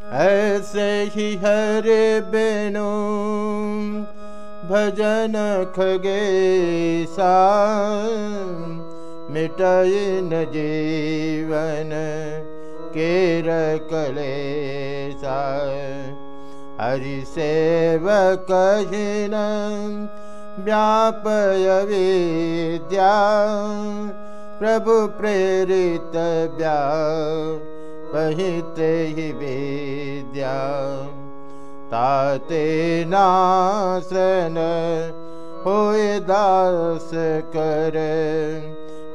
ऐसे ही हरे बेनो भजन खगे सा मिटन जीवन केर कले सा। हरि सेवक व्यापय विद्या प्रभु प्रेरित व्या पहिते ही विद्या दास कर।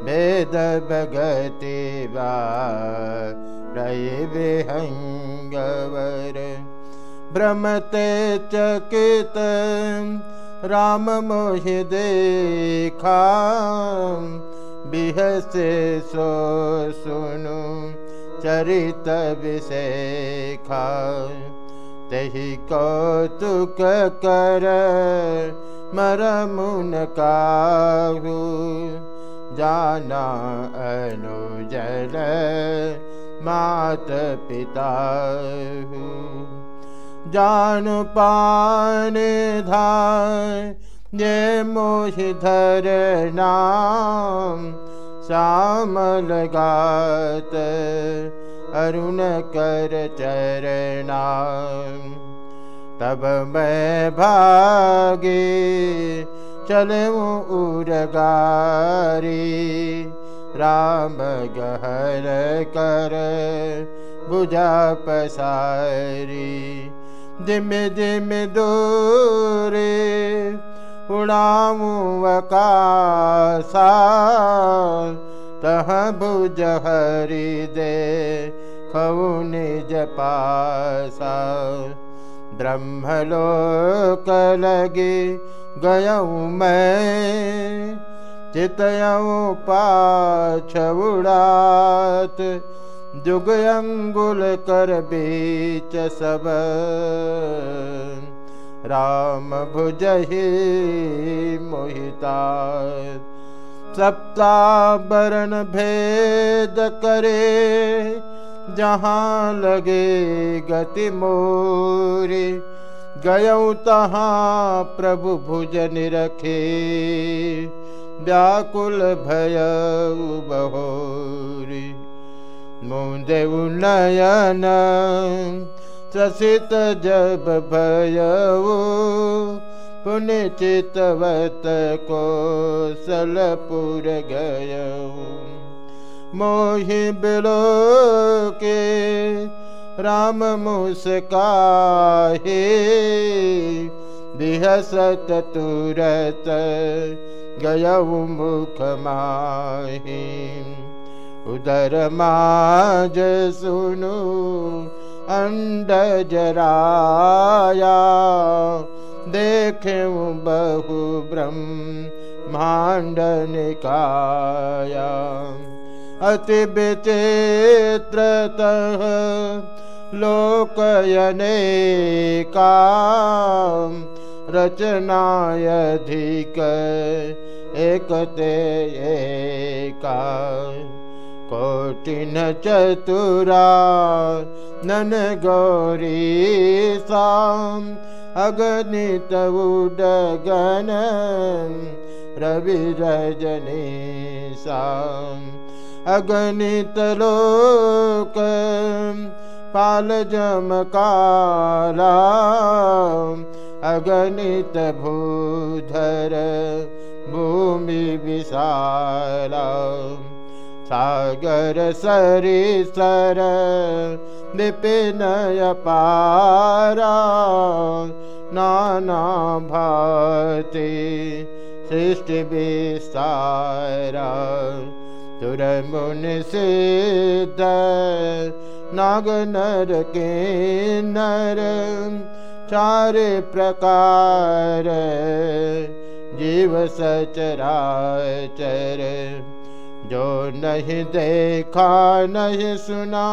वेद भगति बा विहंगवर भ्रमते चकित राम मोहि देखा। बिहसे सो सुनु चरित विषेखा तही कौतुक कर मरमुन काहू। जाना अनुजल मात पिता जान पान मोहि धर नाम श्याम लगात अरुण कर चरणा तब मैं भागे चले उरगारी। राम गहर कर बुझा पसारी। जिम जिम दूरे उड़ाऊँ अकाशा तह भुज हरि दे खऊ निज पासा। ब्रह्मलोक लगी गयऊ मैं चितयऊ पाछ उड़ात। जुग अंगुल कर बीच सब राम भुजहि मोहिता सप्तावरण भेद करे, जहाँ लगे गति मोरी गयऊ तहाँ प्रभु भुज निरखे। व्याकुल भय बहोरी मुंदे नयन ससित जब भयऊ को सलपुर गय मोहि बिलो के राम मुस्काहे, बिहसत तुरत गय मुख माही। उदर माज सुनु अंड जराया देखे बहु ब्रह्मांड निकाया अति विचित्रतः लोकयने का रचनायधिक एकते एका। कोटिन चतुरा नन गौरी साम अगणित उडगन रवि रजनी साम अगणित लोक पाल जमकाला अगणित भूधर भूमि विशाला सागर सरी सर विपिनय पारा, नाना भाति, सृष्टि विस्तारा तुर मुनि सिद्ध नाग नर के नर चार प्रकार, जीव सचराचर। जो नहीं देखा, नहीं सुना,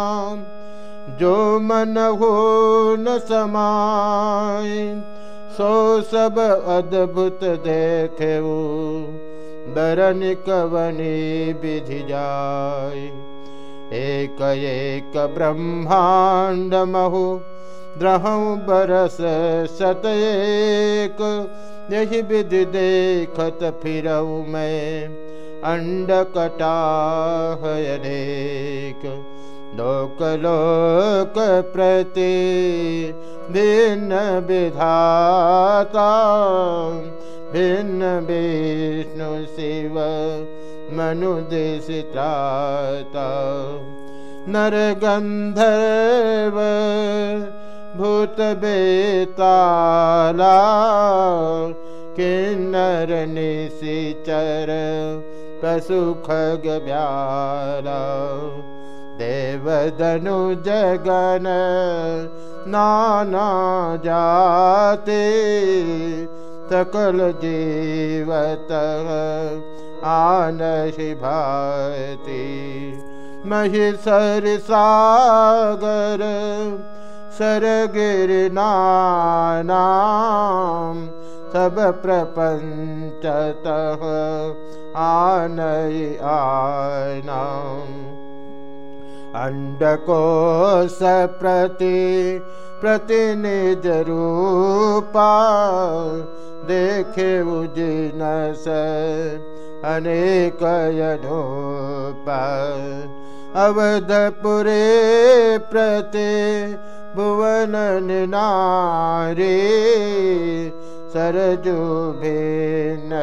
जो मन हो न समाय सो सब अद्भुत देखे बरन कवनी विधि जाय एक एक ब्रह्माण्ड महु, द्रहं बरस सत एक, यही विधि देखत फिरऊ मैं। अंड कटाह अनेक लोक लोक प्रति भिन्न विधाता भिन्न विष्णु शिव मनुदेशित्राता। नर गन्धर्व भूतबेताला किन्नर निशिचर पशु खग ब्याला देवदनु जगन नाना जाते सकल जीवत आनहि भाति। महिषर सागर सरगिर नानाम सब प्रपंचतः आनय आनाम। अण्डकोश प्रति प्रतिनिज रूपा, देखे उजिनस अनेक यनोपा अवधपुरे प्रति भुवन नारी सरजु भिन्न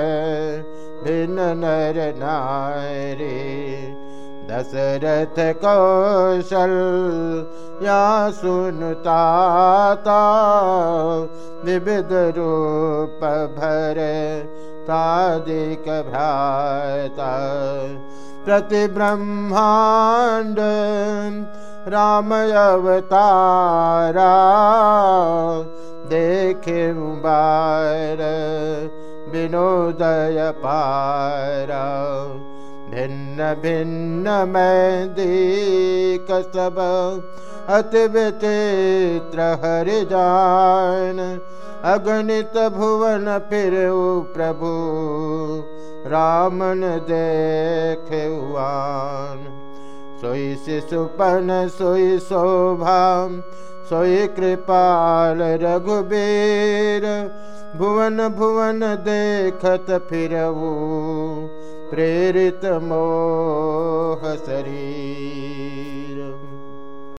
भिन्न नर नारी दशरथ कौशल या सुनता विविध रूप भर तादिक भ्राता। प्रति ब्रह्माण्ड राम अवतारा देखे बार विनोदय पार। भिन्न भिन्न मैं दीक सब अति विचित्र हरि जान। अगणित भुवन फिर प्रभु, रामन देख सोई शिशुपन सोई शोभा सोई कृपाल रघुबीर। भुवन भुवन देखत फिरऊ प्रेरित मोह शरीर